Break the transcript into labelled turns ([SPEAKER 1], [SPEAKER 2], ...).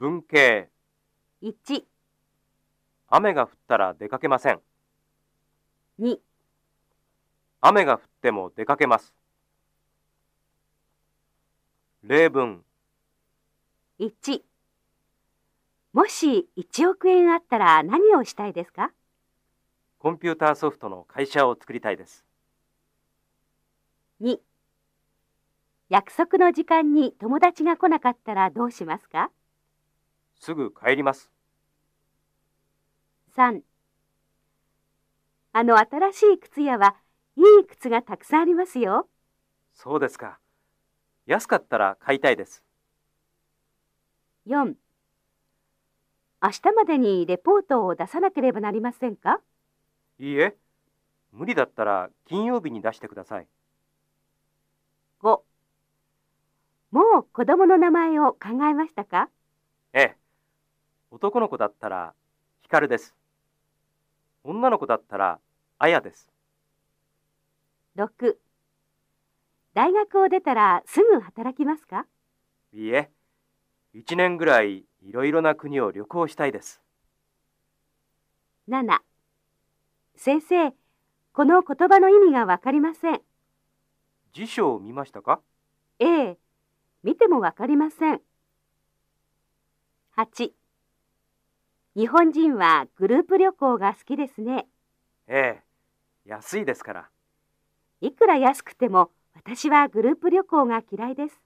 [SPEAKER 1] 文系。
[SPEAKER 2] 1、
[SPEAKER 1] 雨が降ったら出かけません。
[SPEAKER 2] 2、
[SPEAKER 1] 雨が降っても出かけます。例文。
[SPEAKER 2] 1もし1億円あったら何をしたいですか？
[SPEAKER 1] コンピューターソフトの会社を作りたいです。
[SPEAKER 2] 2約束の時間に友達が来なかったらどうしますか？
[SPEAKER 1] すぐ帰ります。
[SPEAKER 2] 3あの新しい靴屋はいい靴がたくさんありますよ。
[SPEAKER 1] そうですか。安かったら買いたいです。
[SPEAKER 2] 4明日までにレポートを出さなければなりませんか？
[SPEAKER 1] いいえ。無理だったら金曜日に出してください。
[SPEAKER 2] 5もう子供の名前を考えましたか？
[SPEAKER 1] ええ男の子だったら光です。女の子だったらあやです。
[SPEAKER 2] 6大学を出たらすぐ働きますか？
[SPEAKER 1] いいえ。一年ぐらいいろいろな国を旅行したいです。
[SPEAKER 2] 7先生この言葉の意味がわかりません。
[SPEAKER 1] 辞書を見ましたか？
[SPEAKER 2] ええ。見てもわかりません。8日本人はグループ旅行が好きですね。
[SPEAKER 1] ええ安いですから。
[SPEAKER 2] いくら安くても私はグループ旅行が嫌いです